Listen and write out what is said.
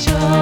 joy.